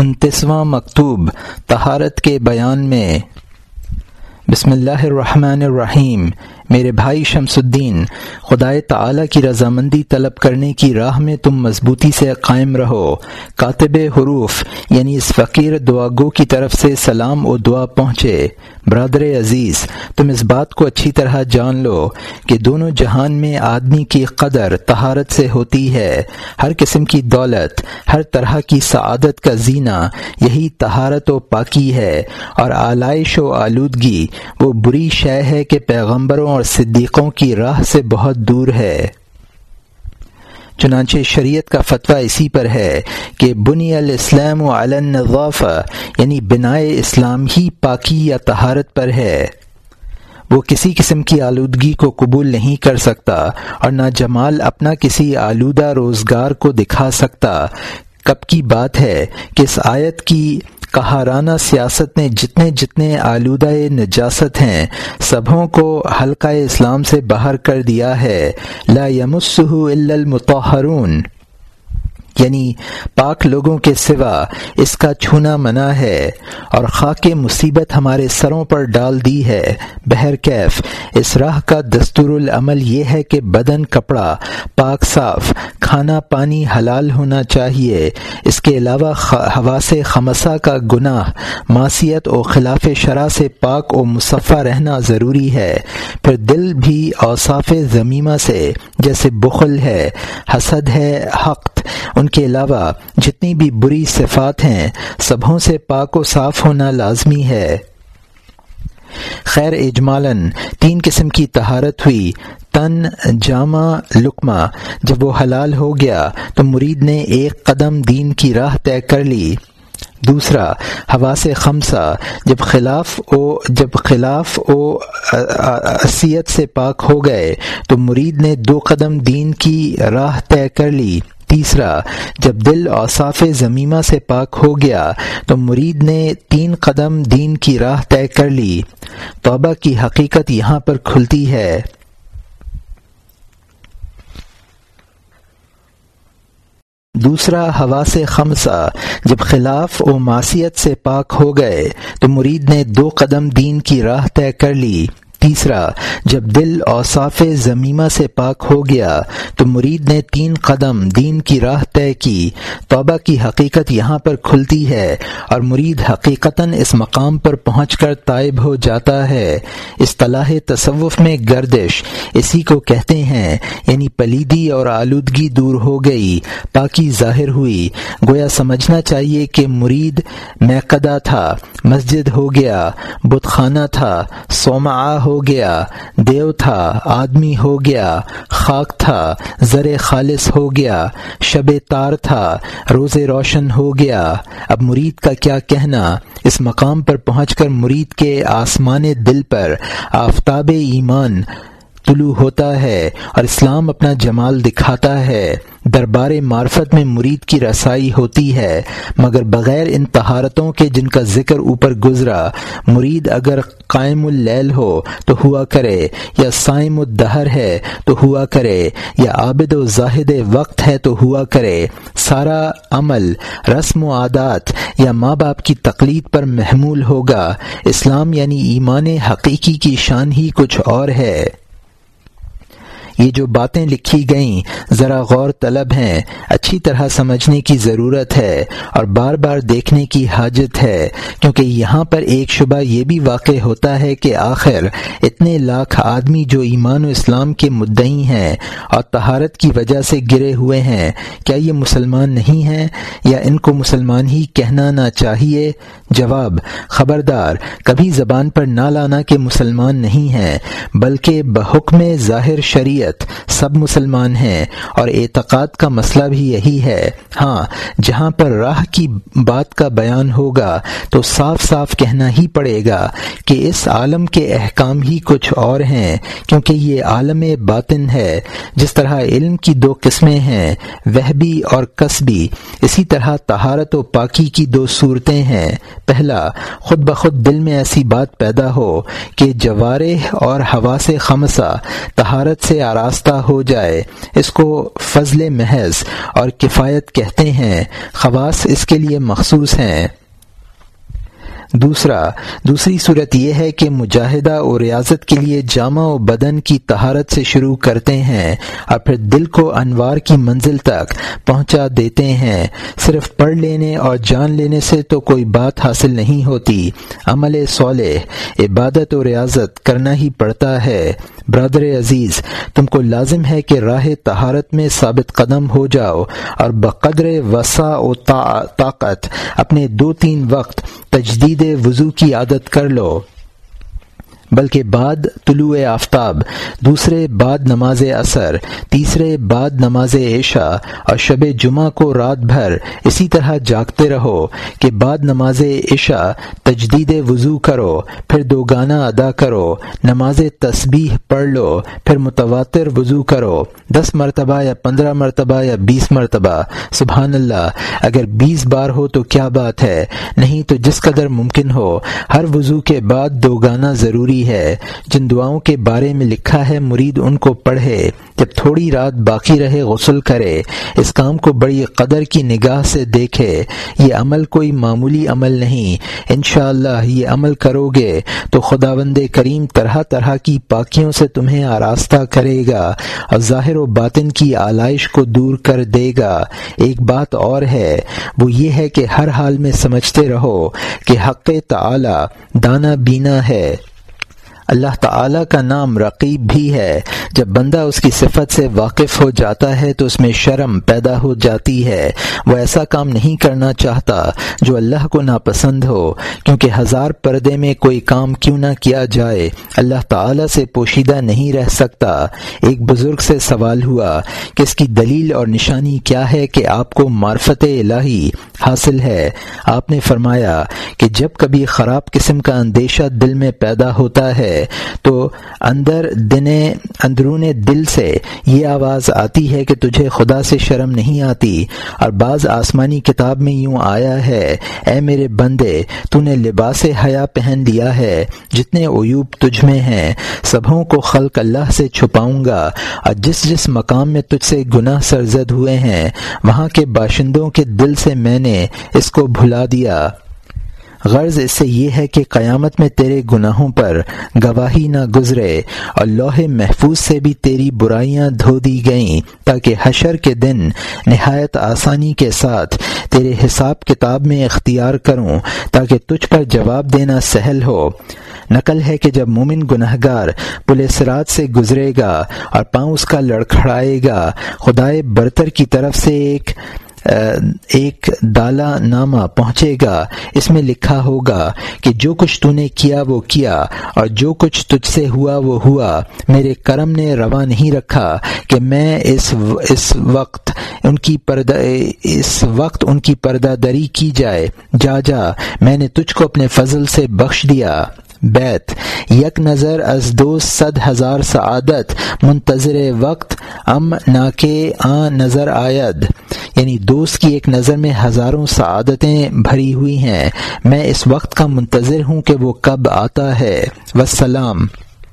انتیسواں مکتوب طہارت کے بیان میں۔ بسم اللہ الرحمن الرحیم۔ میرے بھائی شمس الدین، خدائے تعالی کی رضامندی طلب کرنے کی راہ میں تم مضبوطی سے قائم رہو۔ کاتب حروف یعنی اس فقیر دعا گو کی طرف سے سلام و دعا پہنچے۔ برادر عزیز، تم اس بات کو اچھی طرح جان لو کہ دونوں جہان میں آدمی کی قدر تہارت سے ہوتی ہے۔ ہر قسم کی دولت، ہر طرح کی سعادت کا زینہ، یہی تہارت و پاکی ہے۔ اور آلائش و آلودگی، وہ بری شے ہے کہ پیغمبروں اور صدیقوں کی راہ سے بہت دور ہے۔ چنانچہ شریعت کا فتویٰ اسی پر ہے کہ بنی الاسلام و یعنی بنائے اسلام ہی پاکی یا تہارت پر ہے۔ وہ کسی قسم کی آلودگی کو قبول نہیں کر سکتا اور نہ جمال اپنا کسی آلودہ روزگار کو دکھا سکتا۔ کب کی بات ہے کہ اس آیت کی کہارانہ سیاست نے جتنے جتنے آلودہ نجاست ہیں، سبھوں کو حلقہ اسلام سے باہر کر دیا ہے۔ لا یمسہ الا المطہرون۔ یعنی پاک لوگوں کے سوا اس کا چھونا منع ہے اور خاک مصیبت ہمارے سروں پر ڈال دی ہے۔ بہر کیف، اس راہ کا دستور العمل یہ ہے کہ بدن کپڑا پاک صاف، کھانا پانی حلال ہونا چاہیے۔ اس کے علاوہ ہوا سے خمسہ کا گناہ، معصیت و خلاف شرح سے پاک و مصفہ رہنا ضروری ہے۔ پھر دل بھی اوصاف ضمیمہ سے، جیسے بخل ہے، حسد ہے حقت ان کے علاوہ جتنی بھی بری صفات ہیں، سبھوں سے پاک و صاف ہونا لازمی ہے۔ خیر اجمالن، تین قسم کی تہارت ہوئی۔ تن، جامع لکمہ جب وہ حلال ہو گیا، تو مرید نے ایک قدم دین کی راہ طے کر لی۔ دوسرا ہوا سے خمسہ۔ جب خلاف او، جب خلاف او اسیت سے پاک ہو گئے، تو مرید نے دو قدم دین کی راہ طے کر لی۔ تیسرا، جب دل اوصاف ضمیمہ سے پاک ہو گیا تو مرید نے تین قدم دین کی راہ طے کر لی۔ توبہ کی حقیقت یہاں پر کھلتی ہے۔ دوسرا ہوا سے خمسہ، جب خلاف و معصیت سے پاک ہو گئے تو مرید نے دو قدم دین کی راہ طے کر لی۔ تیسرا، جب دل اوصاف ضمیمہ سے پاک ہو گیا تو مرید نے تین قدم دین کی راہ طے کی، توبہ کی حقیقت یہاں پر کھلتی ہے اور مرید حقیقتاً اس مقام پر پہنچ کر طائب ہو جاتا ہے۔ اصطلاح تصوف میں گردش اسی کو کہتے ہیں یعنی پلیدی اور آلودگی دور ہو گئی، پاکی ظاہر ہوئی۔ گویا سمجھنا چاہیے کہ مرید میقدہ تھا، مسجد ہو گیا بت خانہ تھا سوما ہو گیا، دیو تھا، آدمی ہو گیا، خاک تھا، زر خالص ہو گیا، شب تار تھا، روز روشن ہو گیا۔ اب مرید کا کیا کہنا؟ اس مقام پر پہنچ کر مرید کے آسمان دل پر آفتاب ایمان طلوع ہوتا ہے اور اسلام اپنا جمال دکھاتا ہے۔ دربار معرفت میں مرید کی رسائی ہوتی ہے، مگر بغیر ان تہارتوں کے جن کا ذکر اوپر گزرا، مرید اگر قائم اللیل ہو تو ہوا کرے، یا سائم الدہر ہے تو ہوا کرے، یا عابد و زاہد وقت ہے تو ہوا کرے۔ سارا عمل رسم و عادات یا ماں باپ کی تقلید پر محمول ہوگا۔ اسلام یعنی ایمان حقیقی کی شان ہی کچھ اور ہے۔ یہ جو باتیں لکھی گئیں ذرا غور طلب ہیں، اچھی طرح سمجھنے کی ضرورت ہے اور بار بار دیکھنے کی حاجت ہے، کیونکہ یہاں پر ایک شبہ یہ بھی واقع ہوتا ہے کہ آخر اتنے لاکھ آدمی جو ایمان و اسلام کے مدعی ہیں اور تہارت کی وجہ سے گرے ہوئے ہیں، کیا یہ مسلمان نہیں ہیں؟ یا ان کو مسلمان ہی کہنا نہ چاہیے؟ جواب، خبردار، کبھی زبان پر نہ لانا کہ مسلمان نہیں ہیں، بلکہ بحکم ظاہر شریعت سب مسلمان ہیں اور اعتقاد کا مسئلہ بھی یہی ہے۔ ہاں جہاں پر راہ کی بات کا بیان ہوگا تو صاف صاف کہنا ہی پڑے گا کہ اس عالم کے احکام ہی کچھ اور ہیں، کیونکہ یہ عالم باطن ہے۔ جس طرح علم کی دو قسمیں ہیں، وہبی اور قصبی، اسی طرح تہارت و پاکی کی دو صورتیں ہیں۔ پہلا، خود بخود دل میں ایسی بات پیدا ہو کہ جوارح اور ہوا سے خمسہ تہارت سے آرام آراستہ ہو جائے۔ اس کو فضل محض اور کفایت کہتے ہیں۔ خواص اس کے لیے مخصوص ہیں۔ دوسرا، دوسری صورت یہ ہے کہ مجاہدہ اور ریاضت کے لیے جامع و بدن کی تہارت سے شروع کرتے ہیں اور پھر دل کو انوار کی منزل تک پہنچا دیتے ہیں۔ صرف پڑھ لینے اور جان لینے سے تو کوئی بات حاصل نہیں ہوتی۔ عمل صالح، عبادت و ریاضت کرنا ہی پڑتا ہے۔ برادر عزیز، تم کو لازم ہے کہ راہ تہارت میں ثابت قدم ہو جاؤ اور بقدر وسا و طاقت اپنے دو تین وقت تجدید وضو کی عادت کر لو۔ بلکہ بعد طلوع آفتاب، دوسرے بعد نماز اثر تیسرے بعد نماز عشاء اور شب جمعہ کو رات بھر اسی طرح جاگتے رہو کہ بعد نماز عشاء تجدید وضو کرو، پھر دو گانا ادا کرو، نماز تسبیح پڑھ لو، پھر متواتر وضو کرو، دس مرتبہ یا پندرہ مرتبہ یا بیس مرتبہ۔ سبحان اللہ، اگر بیس بار ہو تو کیا بات ہے؟ نہیں تو جس قدر ممکن ہو، ہر وضو کے بعد دو گانا ضروری ہے۔ جن دعاؤں کے بارے میں لکھا ہے، مرید ان کو پڑھے۔ جب تھوڑی رات باقی رہے، غسل کرے۔ اس کام کو بڑی قدر کی نگاہ سے دیکھے۔ یہ عمل کوئی معمولی عمل نہیں۔ انشاءاللہ اللہ یہ عمل کرو گے۔ تو خدا بند کریم طرح طرح کی پاکیوں سے تمہیں آراستہ کرے گا اور ظاہر و باطن کی آلائش کو دور کر دے گا۔ ایک بات اور ہے، وہ یہ ہے کہ ہر حال میں سمجھتے رہو کہ حق تعالی دانا بینا ہے۔ اللہ تعالی کا نام رقیب بھی ہے۔ جب بندہ اس کی صفت سے واقف ہو جاتا ہے تو اس میں شرم پیدا ہو جاتی ہے۔ وہ ایسا کام نہیں کرنا چاہتا جو اللہ کو ناپسند ہو، کیونکہ ہزار پردے میں کوئی کام کیوں نہ کیا جائے۔ اللہ تعالی سے پوشیدہ نہیں رہ سکتا۔ ایک بزرگ سے سوال ہوا کہ اس کی دلیل اور نشانی کیا ہے کہ آپ کو معرفت الہی حاصل ہے؟ آپ نے فرمایا کہ جب کبھی خراب قسم کا اندیشہ دل میں پیدا ہوتا ہے تو اندر دن اندرون دل سے یہ آواز آتی ہے کہ تجھے خدا سے شرم نہیں آتی۔ اور بعض آسمانی کتاب میں یوں آیا ہے، اے میرے بندے تو نے لباس حیا پہن لیا ہے، جتنے عیوب تجھ میں ہیں، سبھوں کو خلق اللہ سے چھپاؤں گا۔ اور جس جس مقام میں تجھ سے گناہ سرزد ہوئے ہیں، وہاں کے باشندوں کے دل سے میں نے اس کو بھلا دیا۔ غرض اس سے یہ ہے کہ قیامت میں تیرے گناہوں پر گواہی نہ گزرے اور لوہے محفوظ سے بھی تیری برائیاں دھو دی گئیں، تاکہ حشر کے دن نہایت آسانی کے ساتھ تیرے حساب کتاب میں اختیار کروں، تاکہ تجھ پر جواب دینا سہل ہو۔ نقل ہے کہ جب مومن گناہ گار پولیس رات سے گزرے گا اور پاؤں اس کا لڑکھڑائے گا، خدائے برتر کی طرف سے ایک ایک دالا نامہ پہنچے گا۔ اس میں لکھا ہوگا کہ جو کچھ تو نے کیا وہ کیا، اور جو کچھ تجھ سے ہوا وہ ہوا۔ میرے کرم نے روا نہیں رکھا کہ میں اس اس وقت ان کی پردہ، اس وقت ان کی پردہ دری کی جائے۔ جا جا، میں نے تجھ کو اپنے فضل سے بخش دیا۔ بیت، یک نظر از دو صد ہزار سعادت، منتظر وقت ام نا کے آ نظر آید۔ یعنی دوست کی ایک نظر میں ہزاروں سعادتیں بھری ہوئی ہیں۔ میں اس وقت کا منتظر ہوں کہ وہ کب آتا ہے۔ وسلام